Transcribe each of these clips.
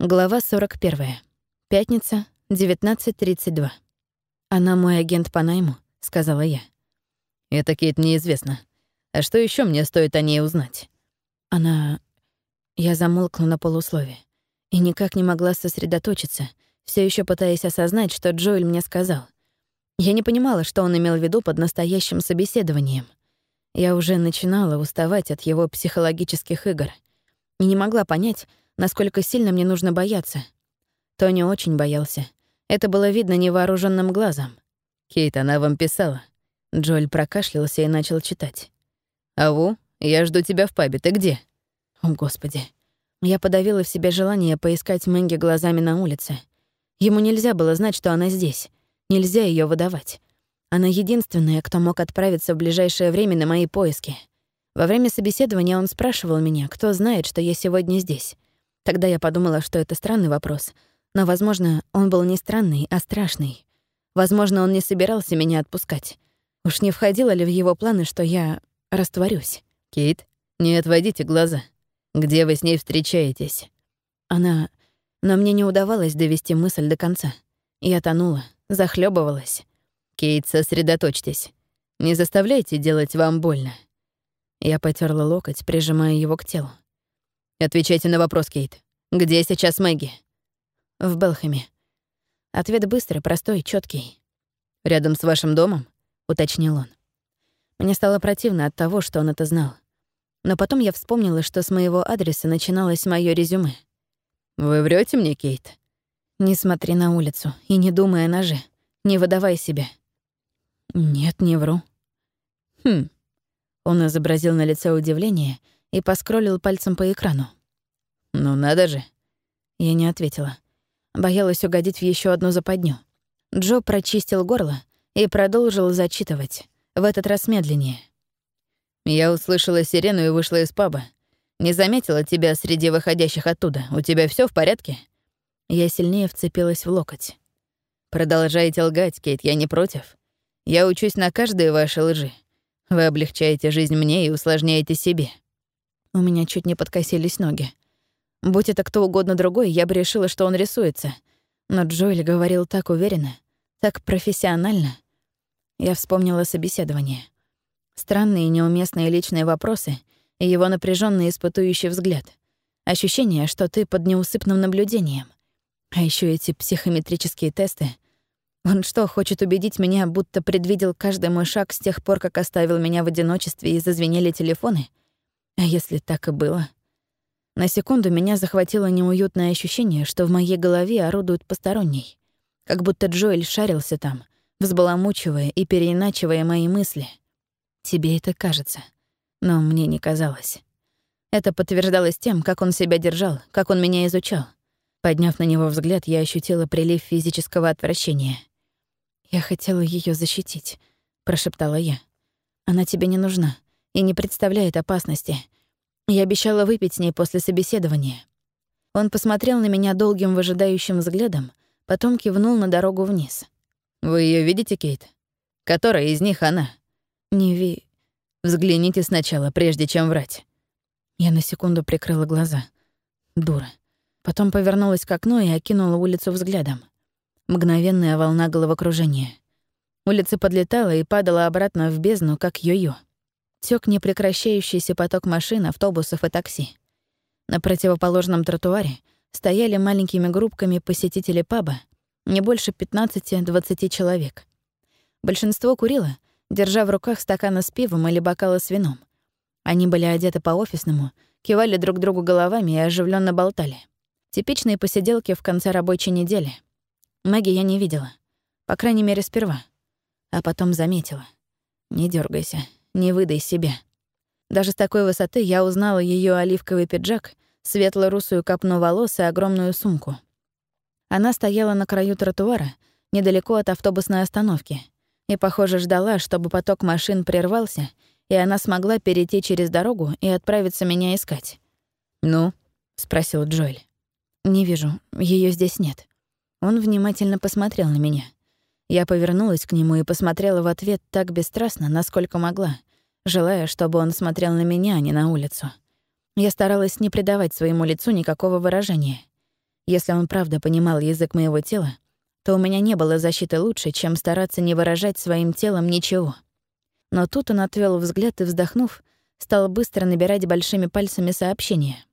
Глава 41. Пятница, 19.32. «Она мой агент по найму», — сказала я. «Это Кейт неизвестно. А что еще мне стоит о ней узнать?» Она... Я замолкла на полуслове и никак не могла сосредоточиться, все еще пытаясь осознать, что Джоэль мне сказал. Я не понимала, что он имел в виду под настоящим собеседованием. Я уже начинала уставать от его психологических игр и не могла понять, насколько сильно мне нужно бояться. Тони очень боялся. Это было видно невооруженным глазом. «Кейт, она вам писала». Джоэль прокашлялся и начал читать. «Аву, я жду тебя в пабе. Ты где?» О, Господи. Я подавила в себе желание поискать Мэнги глазами на улице. Ему нельзя было знать, что она здесь. Нельзя ее выдавать. Она единственная, кто мог отправиться в ближайшее время на мои поиски. Во время собеседования он спрашивал меня, кто знает, что я сегодня здесь. Тогда я подумала, что это странный вопрос. Но, возможно, он был не странный, а страшный. Возможно, он не собирался меня отпускать. Уж не входило ли в его планы, что я растворюсь? «Кейт, не отводите глаза. Где вы с ней встречаетесь?» Она... Но мне не удавалось довести мысль до конца. Я тонула, захлебывалась. «Кейт, сосредоточьтесь. Не заставляйте делать вам больно». Я потерла локоть, прижимая его к телу. Отвечайте на вопрос, Кейт. Где сейчас Мэгги? В Белхэме. Ответ быстрый, простой, четкий. Рядом с вашим домом? уточнил он. Мне стало противно от того, что он это знал. Но потом я вспомнила, что с моего адреса начиналось мое резюме. Вы врете мне, Кейт? Не смотри на улицу и не думай о ноже. Не выдавай себя. Нет, не вру. Хм. Он изобразил на лице удивление — и поскролил пальцем по экрану. «Ну надо же!» Я не ответила. Боялась угодить в еще одну западню. Джо прочистил горло и продолжил зачитывать, в этот раз медленнее. «Я услышала сирену и вышла из паба. Не заметила тебя среди выходящих оттуда. У тебя все в порядке?» Я сильнее вцепилась в локоть. «Продолжайте лгать, Кейт, я не против. Я учусь на каждой вашей лжи. Вы облегчаете жизнь мне и усложняете себе. У меня чуть не подкосились ноги. Будь это кто угодно другой, я бы решила, что он рисуется. Но Джоэль говорил так уверенно, так профессионально. Я вспомнила собеседование. Странные неуместные личные вопросы и его напряженный испытующий взгляд. Ощущение, что ты под неусыпным наблюдением. А еще эти психометрические тесты. Он что, хочет убедить меня, будто предвидел каждый мой шаг с тех пор, как оставил меня в одиночестве и зазвенели телефоны? А если так и было? На секунду меня захватило неуютное ощущение, что в моей голове орудует посторонний. Как будто Джоэль шарился там, взбаламучивая и переиначивая мои мысли. Тебе это кажется. Но мне не казалось. Это подтверждалось тем, как он себя держал, как он меня изучал. Подняв на него взгляд, я ощутила прилив физического отвращения. «Я хотела ее защитить», — прошептала я. «Она тебе не нужна и не представляет опасности. Я обещала выпить с ней после собеседования. Он посмотрел на меня долгим выжидающим взглядом, потом кивнул на дорогу вниз. «Вы ее видите, Кейт? Которая из них она?» «Не ви...» «Взгляните сначала, прежде чем врать». Я на секунду прикрыла глаза. Дура. Потом повернулась к окну и окинула улицу взглядом. Мгновенная волна головокружения. Улица подлетала и падала обратно в бездну, как йо-йо тёк непрекращающийся поток машин, автобусов и такси. На противоположном тротуаре стояли маленькими группками посетители паба, не больше 15-20 человек. Большинство курило, держа в руках стаканы с пивом или бокалы с вином. Они были одеты по-офисному, кивали друг другу головами и оживленно болтали. Типичные посиделки в конце рабочей недели. Мэгги я не видела. По крайней мере, сперва. А потом заметила. Не дергайся, не выдай себя. Даже с такой высоты я узнала ее оливковый пиджак, светло-русую копну волос и огромную сумку. Она стояла на краю тротуара, недалеко от автобусной остановки, и, похоже, ждала, чтобы поток машин прервался, и она смогла перейти через дорогу и отправиться меня искать. «Ну?» — спросил Джоэль. «Не вижу, ее здесь нет». Он внимательно посмотрел на меня. Я повернулась к нему и посмотрела в ответ так бесстрастно, насколько могла, желая, чтобы он смотрел на меня, а не на улицу. Я старалась не придавать своему лицу никакого выражения. Если он правда понимал язык моего тела, то у меня не было защиты лучше, чем стараться не выражать своим телом ничего. Но тут он отвел взгляд и, вздохнув, стал быстро набирать большими пальцами сообщение.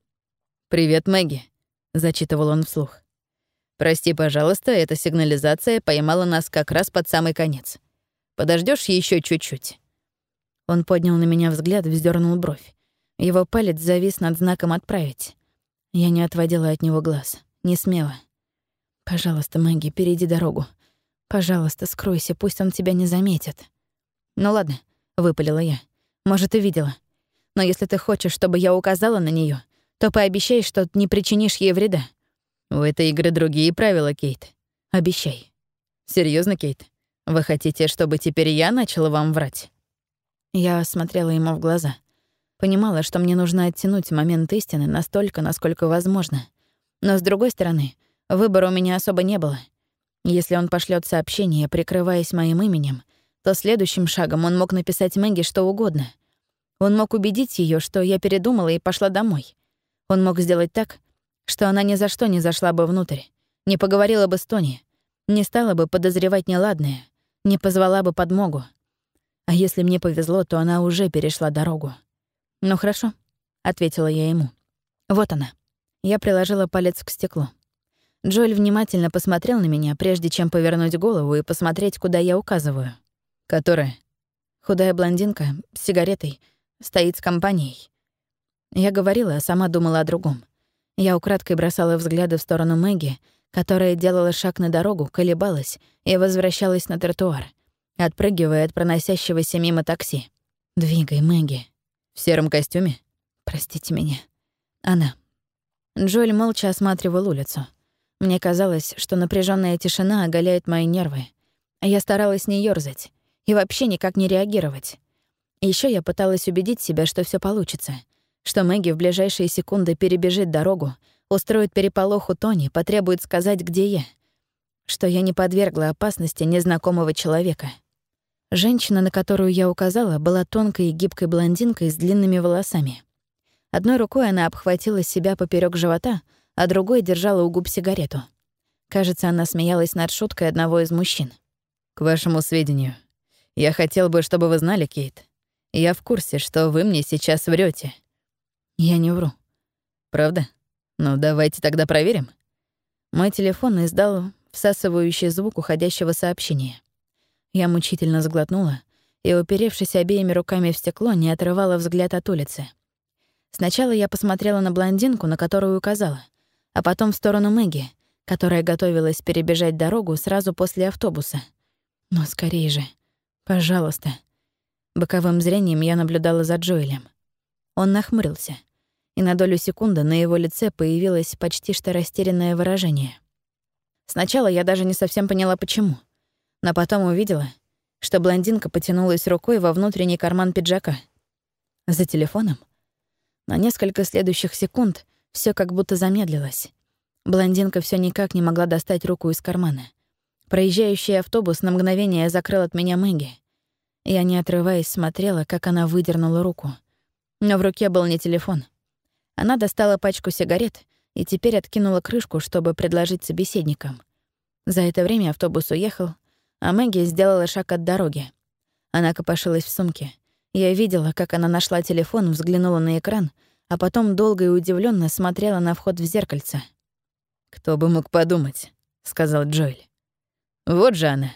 «Привет, Мэгги», — зачитывал он вслух. «Прости, пожалуйста, эта сигнализация поймала нас как раз под самый конец. Подождешь еще чуть-чуть?» Он поднял на меня взгляд, вздернул бровь. Его палец завис над знаком «Отправить». Я не отводила от него глаз, не смела. «Пожалуйста, Мэгги, перейди дорогу. Пожалуйста, скройся, пусть он тебя не заметит». «Ну ладно», — выпалила я. «Может, и видела. Но если ты хочешь, чтобы я указала на нее, то пообещай, что не причинишь ей вреда». «У этой игры другие правила, Кейт». «Обещай». Серьезно, Кейт? Вы хотите, чтобы теперь я начала вам врать?» Я смотрела ему в глаза. Понимала, что мне нужно оттянуть момент истины настолько, насколько возможно. Но, с другой стороны, Выбора у меня особо не было. Если он пошлет сообщение, прикрываясь моим именем, то следующим шагом он мог написать Мэгги что угодно. Он мог убедить ее, что я передумала и пошла домой. Он мог сделать так, что она ни за что не зашла бы внутрь, не поговорила бы с Тони, не стала бы подозревать неладное, не позвала бы подмогу. А если мне повезло, то она уже перешла дорогу. «Ну хорошо», — ответила я ему. «Вот она». Я приложила палец к стеклу. Джоэль внимательно посмотрел на меня, прежде чем повернуть голову и посмотреть, куда я указываю. «Которая?» Худая блондинка с сигаретой стоит с компанией. Я говорила, а сама думала о другом. Я украдкой бросала взгляды в сторону Мэгги, которая делала шаг на дорогу, колебалась и возвращалась на тротуар, отпрыгивая от проносящегося мимо такси. «Двигай, Мэгги». «В сером костюме?» «Простите меня». «Она». Джоэль молча осматривал улицу. Мне казалось, что напряженная тишина оголяет мои нервы. Я старалась не ёрзать и вообще никак не реагировать. Еще я пыталась убедить себя, что все получится, что Мэгги в ближайшие секунды перебежит дорогу, устроит переполох у Тони, потребует сказать, где я, что я не подвергла опасности незнакомого человека. Женщина, на которую я указала, была тонкой и гибкой блондинкой с длинными волосами. Одной рукой она обхватила себя поперек живота — а другой держала у губ сигарету. Кажется, она смеялась над шуткой одного из мужчин. «К вашему сведению, я хотел бы, чтобы вы знали, Кейт. Я в курсе, что вы мне сейчас врете. Я не вру. Правда? Ну, давайте тогда проверим. Мой телефон издал всасывающий звук уходящего сообщения. Я мучительно сглотнула и, уперевшись обеими руками в стекло, не отрывала взгляд от улицы. Сначала я посмотрела на блондинку, на которую указала а потом в сторону Мэгги, которая готовилась перебежать дорогу сразу после автобуса. Но скорее же. Пожалуйста. Боковым зрением я наблюдала за Джоэлем. Он нахмурился, и на долю секунды на его лице появилось почти что растерянное выражение. Сначала я даже не совсем поняла, почему. Но потом увидела, что блондинка потянулась рукой во внутренний карман пиджака. За телефоном. На несколько следующих секунд все как будто замедлилось. Блондинка все никак не могла достать руку из кармана. Проезжающий автобус на мгновение закрыл от меня Мэгги. Я, не отрываясь, смотрела, как она выдернула руку. Но в руке был не телефон. Она достала пачку сигарет и теперь откинула крышку, чтобы предложить собеседникам. За это время автобус уехал, а Мэгги сделала шаг от дороги. Она копошилась в сумке. Я видела, как она нашла телефон, взглянула на экран — а потом долго и удивленно смотрела на вход в зеркальце. «Кто бы мог подумать», — сказал Джоэль. «Вот же она,